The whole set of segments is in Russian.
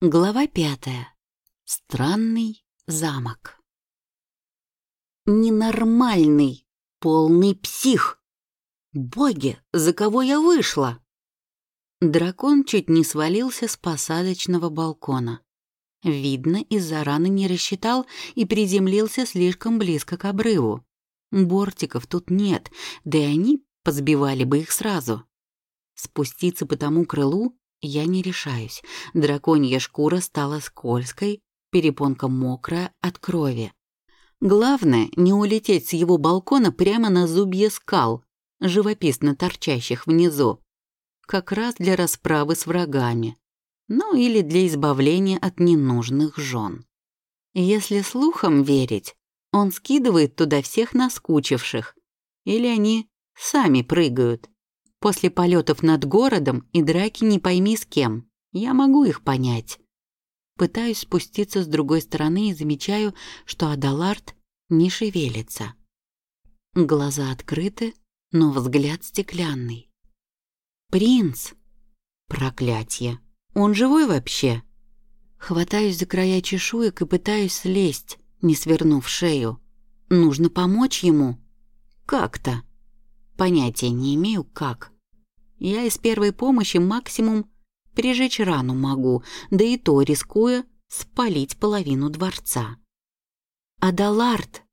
Глава пятая. Странный замок. Ненормальный, полный псих. Боги, за кого я вышла? Дракон чуть не свалился с посадочного балкона. Видно, из-за раны не рассчитал и приземлился слишком близко к обрыву. Бортиков тут нет, да и они позбивали бы их сразу. Спуститься по тому крылу я не решаюсь. Драконья шкура стала скользкой, перепонка мокрая от крови. Главное, не улететь с его балкона прямо на зубья скал, живописно торчащих внизу. Как раз для расправы с врагами. Ну или для избавления от ненужных жен. Если слухам верить, он скидывает туда всех наскучивших. Или они сами прыгают. После полетов над городом и драки не пойми с кем. Я могу их понять. Пытаюсь спуститься с другой стороны и замечаю, что Адалард не шевелится. Глаза открыты, но взгляд стеклянный. «Принц!» «Проклятье! Он живой вообще?» Хватаюсь за края чешуек и пытаюсь слезть, не свернув шею. Нужно помочь ему. Как-то. Понятия не имею, как. Я из первой помощи максимум прижечь рану могу, да и то рискуя спалить половину дворца. Адалард!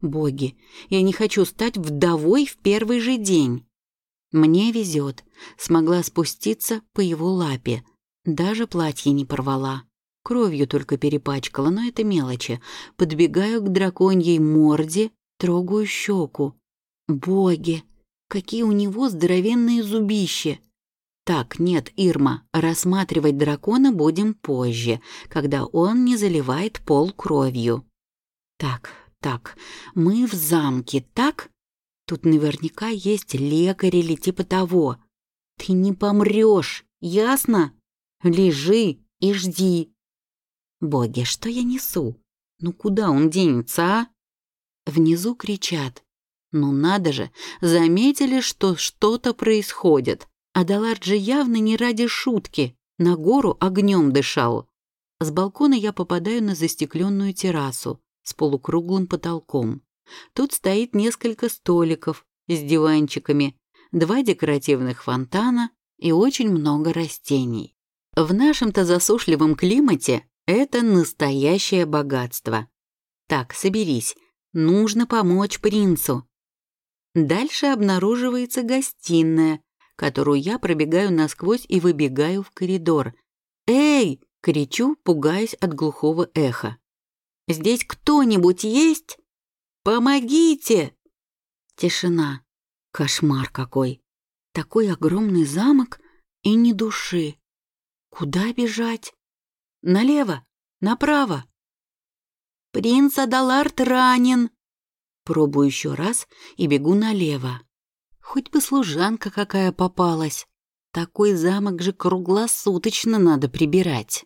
Боги, я не хочу стать вдовой в первый же день. Мне везет, смогла спуститься по его лапе, даже платье не порвала. Кровью только перепачкала, но это мелочи. Подбегаю к драконьей морде, трогаю щеку. Боги, Какие у него здоровенные зубища! Так, нет, Ирма, рассматривать дракона будем позже, когда он не заливает пол кровью. Так, так, мы в замке, так? Тут наверняка есть лекарь или типа того. Ты не помрешь, ясно? Лежи и жди. Боги, что я несу? Ну куда он денется, а? Внизу кричат. Ну надо же, заметили, что что-то происходит. Адалард же явно не ради шутки, на гору огнем дышал. С балкона я попадаю на застекленную террасу с полукруглым потолком. Тут стоит несколько столиков с диванчиками, два декоративных фонтана и очень много растений. В нашем-то засушливом климате это настоящее богатство. Так, соберись, нужно помочь принцу. Дальше обнаруживается гостиная, которую я пробегаю насквозь и выбегаю в коридор. «Эй!» — кричу, пугаясь от глухого эха. «Здесь кто-нибудь есть? Помогите!» Тишина. Кошмар какой. Такой огромный замок и ни души. Куда бежать? Налево? Направо? «Принц Адалард ранен!» Пробую еще раз и бегу налево. Хоть бы служанка какая попалась. Такой замок же круглосуточно надо прибирать.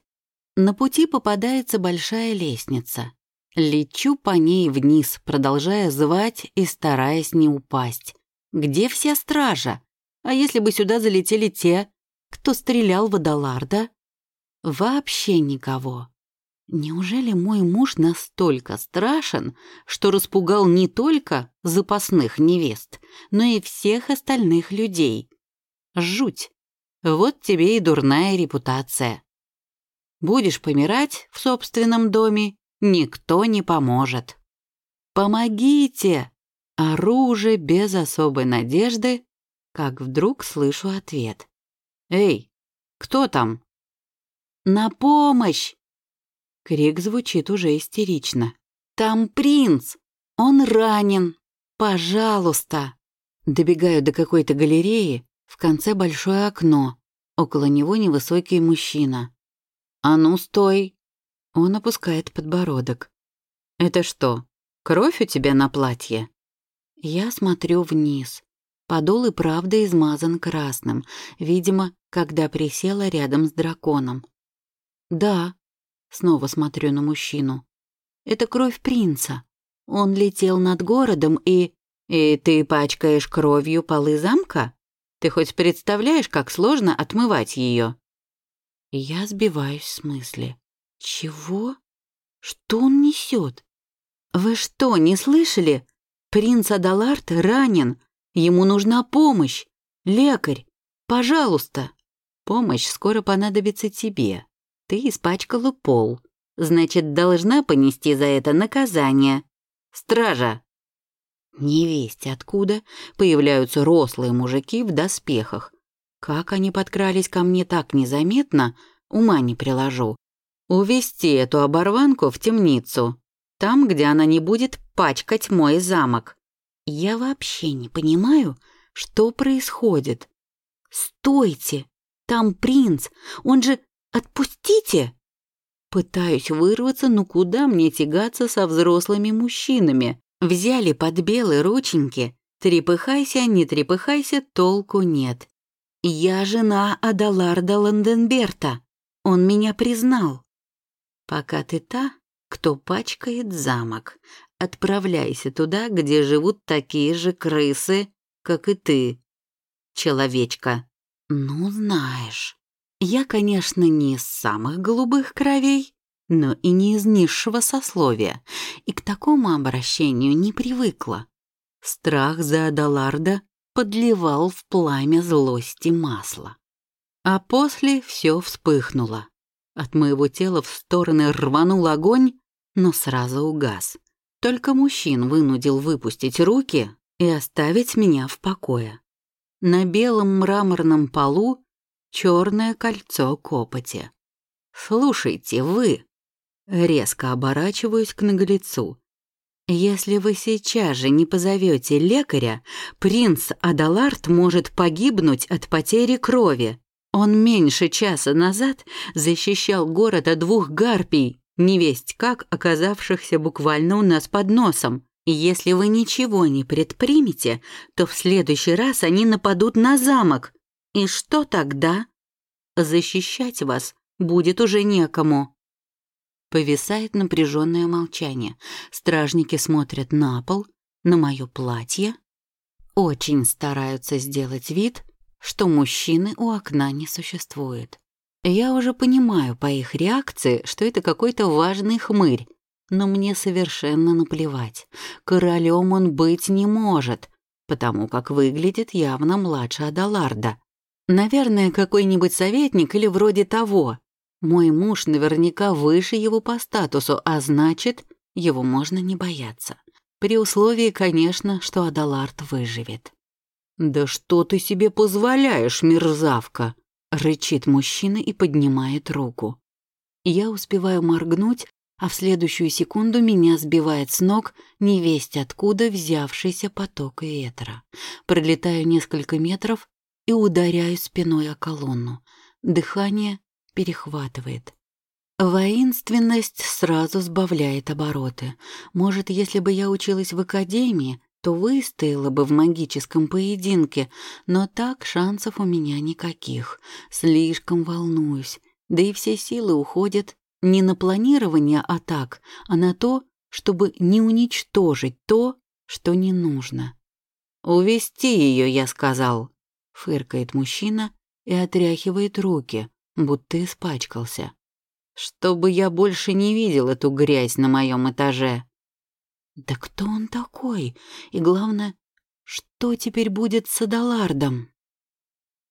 На пути попадается большая лестница. Лечу по ней вниз, продолжая звать и стараясь не упасть. Где вся стража? А если бы сюда залетели те, кто стрелял в Адаларда? Вообще никого. Неужели мой муж настолько страшен, что распугал не только запасных невест, но и всех остальных людей? Жуть. Вот тебе и дурная репутация. Будешь помирать в собственном доме, никто не поможет. Помогите! Оружие без особой надежды, как вдруг слышу ответ. Эй, кто там? На помощь! Крик звучит уже истерично. «Там принц! Он ранен! Пожалуйста!» Добегаю до какой-то галереи, в конце большое окно. Около него невысокий мужчина. «А ну, стой!» Он опускает подбородок. «Это что, кровь у тебя на платье?» Я смотрю вниз. Подол и правда измазан красным, видимо, когда присела рядом с драконом. «Да», Снова смотрю на мужчину. Это кровь принца. Он летел над городом и... И ты пачкаешь кровью полы замка? Ты хоть представляешь, как сложно отмывать ее? Я сбиваюсь с мысли. Чего? Что он несет? Вы что, не слышали? Принц Адалард ранен. Ему нужна помощь. Лекарь, пожалуйста. Помощь скоро понадобится тебе. Ты испачкала пол. Значит, должна понести за это наказание. Стража!» Невесть откуда появляются рослые мужики в доспехах. Как они подкрались ко мне так незаметно, ума не приложу. Увести эту оборванку в темницу, там, где она не будет пачкать мой замок. Я вообще не понимаю, что происходит. Стойте! Там принц! Он же... Отпустите! Пытаюсь вырваться, но куда мне тягаться со взрослыми мужчинами? Взяли под белые рученьки. Трепыхайся, не трепыхайся, толку нет. Я жена Адаларда Ланденберта. Он меня признал. Пока ты та, кто пачкает замок, отправляйся туда, где живут такие же крысы, как и ты, человечка. Ну, знаешь. Я, конечно, не из самых голубых кровей, но и не из низшего сословия, и к такому обращению не привыкла. Страх за Адаларда подливал в пламя злости масло. А после все вспыхнуло. От моего тела в стороны рванул огонь, но сразу угас. Только мужчин вынудил выпустить руки и оставить меня в покое. На белом мраморном полу черное кольцо копоти. «Слушайте, вы...» Резко оборачиваюсь к наглецу. «Если вы сейчас же не позовете лекаря, принц Адалард может погибнуть от потери крови. Он меньше часа назад защищал город от двух гарпий, невесть как оказавшихся буквально у нас под носом. Если вы ничего не предпримете, то в следующий раз они нападут на замок, и что тогда? Защищать вас будет уже некому. Повисает напряженное молчание. Стражники смотрят на пол, на мое платье. Очень стараются сделать вид, что мужчины у окна не существует. Я уже понимаю по их реакции, что это какой-то важный хмырь, но мне совершенно наплевать. Королем он быть не может, потому как выглядит явно младше Адаларда. Наверное, какой-нибудь советник или вроде того. Мой муж наверняка выше его по статусу, а значит, его можно не бояться. При условии, конечно, что Адалард выживет. «Да что ты себе позволяешь, мерзавка?» — рычит мужчина и поднимает руку. Я успеваю моргнуть, а в следующую секунду меня сбивает с ног невесть откуда взявшийся поток ветра. Пролетаю несколько метров и ударяю спиной о колонну. Дыхание перехватывает. Воинственность сразу сбавляет обороты. Может, если бы я училась в академии, то выстояла бы в магическом поединке, но так шансов у меня никаких. Слишком волнуюсь, да и все силы уходят не на планирование атак, а на то, чтобы не уничтожить то, что не нужно. «Увести ее, я сказал», — фыркает мужчина и отряхивает руки, будто испачкался. «Чтобы я больше не видел эту грязь на моем этаже». «Да кто он такой? И главное, что теперь будет с Адалардом?»